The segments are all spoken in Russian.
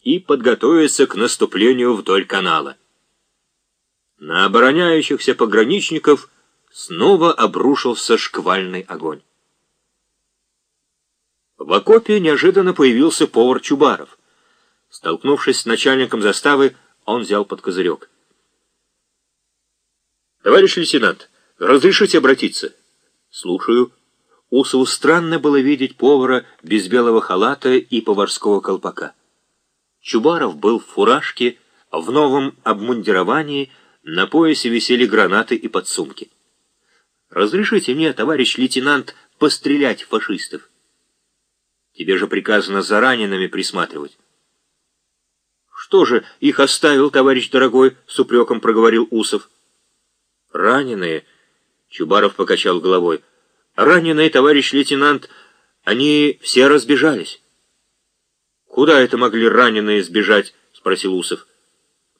и подготовиться к наступлению вдоль канала. На обороняющихся пограничников снова обрушился шквальный огонь. В окопе неожиданно появился повар Чубаров. Столкнувшись с начальником заставы, он взял под козырек. «Товарищ лейтенант, разрешите обратиться?» «Слушаю». Усову странно было видеть повара без белого халата и поварского колпака. Чубаров был в фуражке, в новом обмундировании, на поясе висели гранаты и подсумки. «Разрешите мне, товарищ лейтенант, пострелять фашистов?» «Тебе же приказано за ранеными присматривать». «Что же, их оставил, товарищ дорогой?» — с упреком проговорил Усов. «Раненые?» — Чубаров покачал головой. «Раненые, товарищ лейтенант, они все разбежались». «Куда это могли раненые сбежать?» — спросил Усов.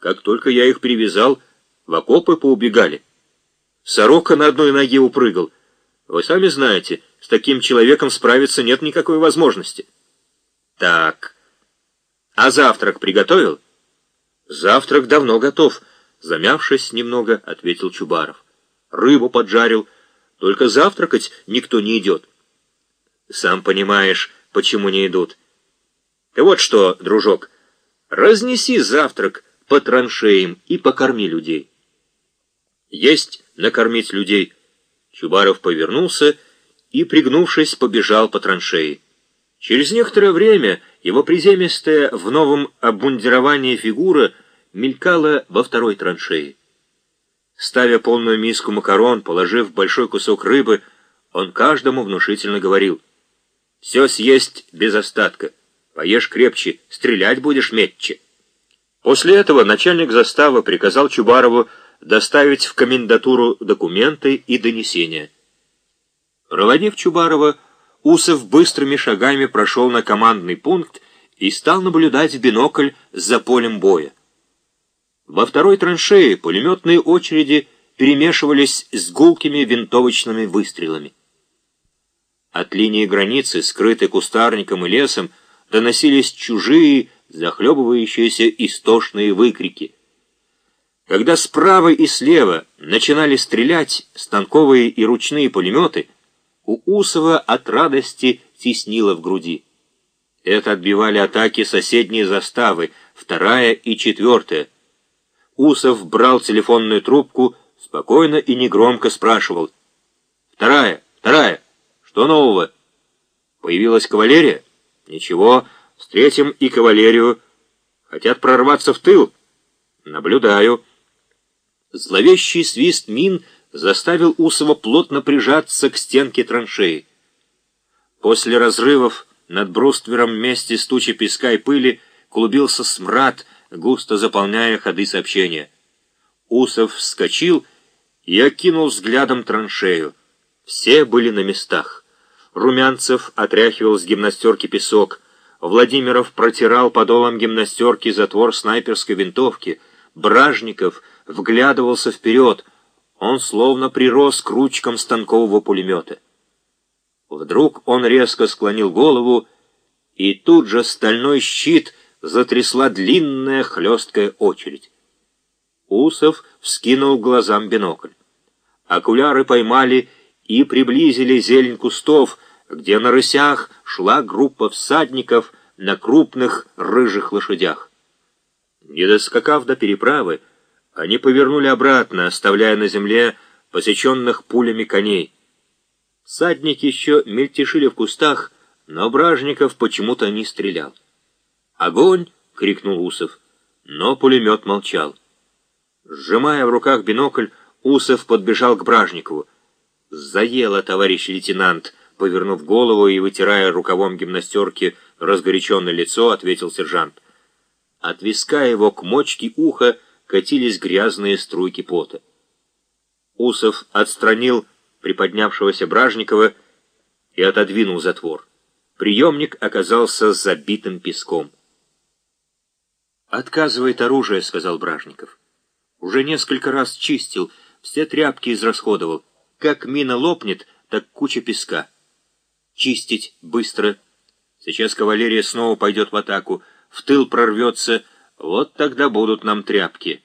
«Как только я их привязал, в окопы поубегали. Сорока на одной ноге упрыгал. Вы сами знаете, с таким человеком справиться нет никакой возможности». «Так, а завтрак приготовил?» «Завтрак давно готов», — замявшись немного, ответил Чубаров. «Рыбу поджарил, только завтракать никто не идет». «Сам понимаешь, почему не идут». Ты вот что, дружок, разнеси завтрак по траншеям и покорми людей. Есть накормить людей. Чубаров повернулся и, пригнувшись, побежал по траншеи. Через некоторое время его приземистая в новом обмундировании фигура мелькала во второй траншеи. Ставя полную миску макарон, положив большой кусок рыбы, он каждому внушительно говорил «Все съесть без остатка». Поешь крепче, стрелять будешь метче. После этого начальник заставы приказал Чубарову доставить в комендатуру документы и донесения. Проводив Чубарова, Усов быстрыми шагами прошел на командный пункт и стал наблюдать в бинокль за полем боя. Во второй траншее пулеметные очереди перемешивались с гулкими винтовочными выстрелами. От линии границы, скрытой кустарником и лесом, доносились чужие, захлебывающиеся истошные выкрики. Когда справа и слева начинали стрелять станковые и ручные пулеметы, у Усова от радости теснило в груди. Это отбивали атаки соседние заставы, вторая и четвертая. Усов брал телефонную трубку, спокойно и негромко спрашивал. «Вторая, вторая, что нового? Появилась кавалерия?» Ничего, встретим и кавалерию. Хотят прорваться в тыл. Наблюдаю. Зловещий свист мин заставил Усова плотно прижаться к стенке траншеи. После разрывов над бруствером вместе с тучей песка и пыли клубился смрад, густо заполняя ходы сообщения. Усов вскочил и окинул взглядом траншею. Все были на местах. Румянцев отряхивал с гимнастерки песок. Владимиров протирал подолом гимнастерки затвор снайперской винтовки. Бражников вглядывался вперед. Он словно прирос к ручкам станкового пулемета. Вдруг он резко склонил голову, и тут же стальной щит затрясла длинная хлесткая очередь. Усов вскинул глазам бинокль. Окуляры поймали и приблизили зелень кустов, где на рысях шла группа всадников на крупных рыжих лошадях. Не доскакав до переправы, они повернули обратно, оставляя на земле посеченных пулями коней. Всадники еще мельтешили в кустах, но Бражников почему-то не стрелял. «Огонь!» — крикнул Усов, но пулемет молчал. Сжимая в руках бинокль, Усов подбежал к Бражникову. «Заело, товарищ лейтенант!» Повернув голову и вытирая рукавом гимнастерки разгоряченное лицо, ответил сержант. От виска его к мочке уха катились грязные струйки пота. Усов отстранил приподнявшегося Бражникова и отодвинул затвор. Приемник оказался забитым песком. «Отказывает оружие», — сказал Бражников. «Уже несколько раз чистил, все тряпки израсходовал. Как мина лопнет, так куча песка. Чистить быстро. Сейчас кавалерия снова пойдет в атаку. в тыл прорвется, вот тогда будут нам тряпки.